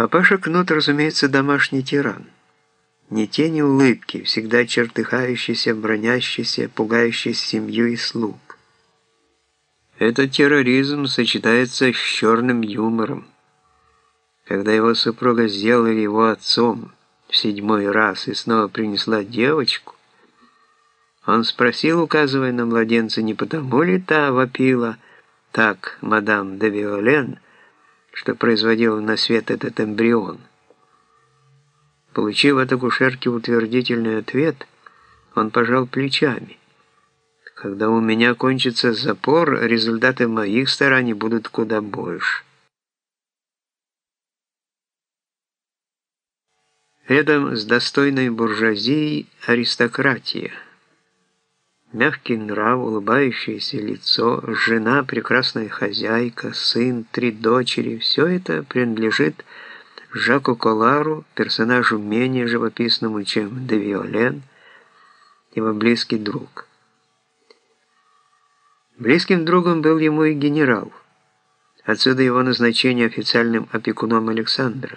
Папаша Кнут, разумеется, домашний тиран. Ни тени улыбки, всегда чертыхающийся, бронящийся, пугающий семью и слуг. Этот терроризм сочетается с черным юмором. Когда его супруга сделали его отцом в седьмой раз и снова принесла девочку, он спросил, указывая на младенца, не потому ли та вопила так мадам де Виолен, что производила на свет этот эмбрион. Получив от акушерки утвердительный ответ, он пожал плечами. Когда у меня кончится запор, результаты моих стараний будут куда больше. Рядом с достойной буржуазией аристократия. Мягкий нрав, улыбающееся лицо, жена, прекрасная хозяйка, сын, три дочери – все это принадлежит Жаку Колару, персонажу менее живописному, чем де Виолен, его близкий друг. Близким другом был ему и генерал. Отсюда его назначение официальным опекуном Александра,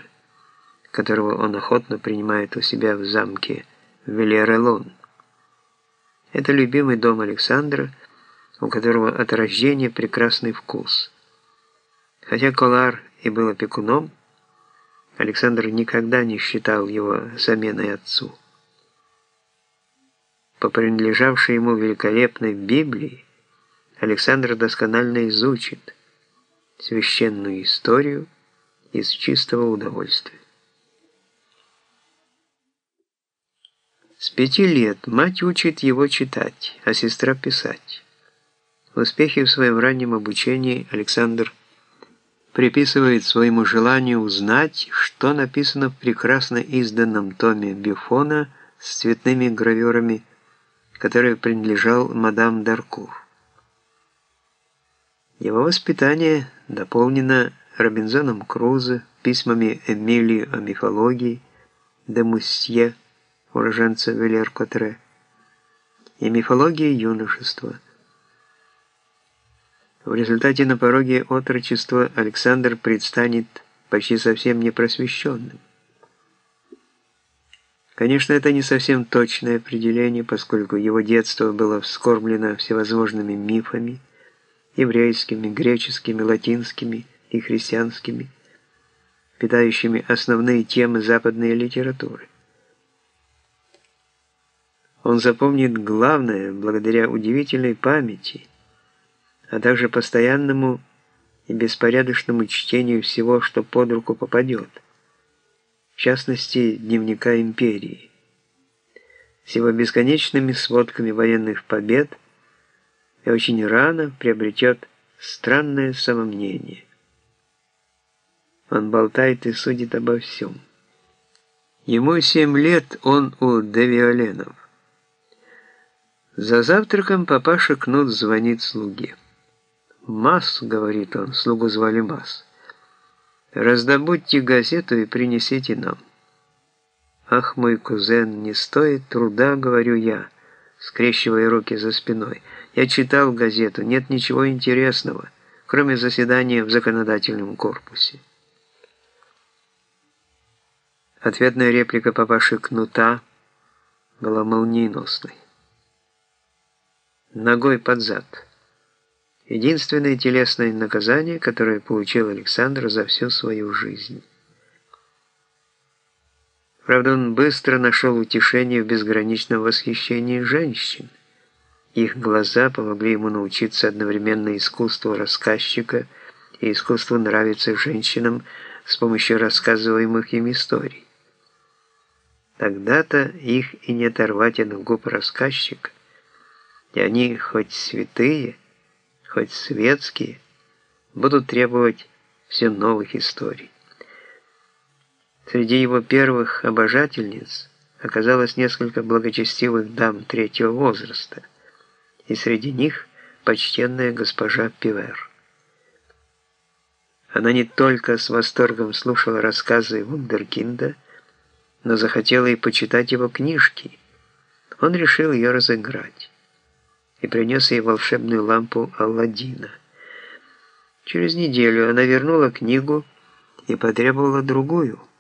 которого он охотно принимает у себя в замке Велерелон. Это любимый дом Александра, у которого от рождения прекрасный вкус. Хотя Колар и был опекуном, Александр никогда не считал его заменой отцу. По принадлежавшей ему великолепной Библии Александр досконально изучит священную историю из чистого удовольствия. С пяти лет мать учит его читать, а сестра писать. Успехи в своем раннем обучении Александр приписывает своему желанию узнать, что написано в прекрасно изданном томе Бюфона с цветными гравюрами, который принадлежал мадам Даркур. Его воспитание дополнено Робинзоном Крузо, письмами Эмилии о мифологии, де Мустье, уроженца Велер-Котре, и мифологией юношества – в результате на пороге отрочества Александр предстанет почти совсем непросвещенным. Конечно, это не совсем точное определение, поскольку его детство было вскормлено всевозможными мифами, еврейскими, греческими, латинскими и христианскими, питающими основные темы западной литературы. Он запомнит главное благодаря удивительной памяти – а также постоянному и беспорядочному чтению всего, что под руку попадет, в частности, дневника империи, с его бесконечными сводками военных побед и очень рано приобретет странное самомнение. Он болтает и судит обо всем. Ему семь лет, он у Девиоленов. За завтраком папаша Кнут звонит слуге. «Масс», — говорит он, слугу звали Масс, — «раздобудьте газету и принесите нам». «Ах, мой кузен, не стоит труда», — говорю я, скрещивая руки за спиной. «Я читал газету, нет ничего интересного, кроме заседания в законодательном корпусе». Ответная реплика папаши Кнута была молниеносной. Ногой под зад. Единственное телесное наказание, которое получил Александр за всю свою жизнь. Правда, он быстро нашел утешение в безграничном восхищении женщин. Их глаза помогли ему научиться одновременно искусству рассказчика и искусству нравиться женщинам с помощью рассказываемых им историй. Тогда-то их и не оторвать от губ рассказчика, и они хоть святые – хоть светские, будут требовать все новых историй. Среди его первых обожательниц оказалось несколько благочестивых дам третьего возраста, и среди них почтенная госпожа Пивер. Она не только с восторгом слушала рассказы Вундеркинда, но захотела и почитать его книжки. Он решил ее разыграть и принес ей волшебную лампу Алладина. Через неделю она вернула книгу и потребовала другую –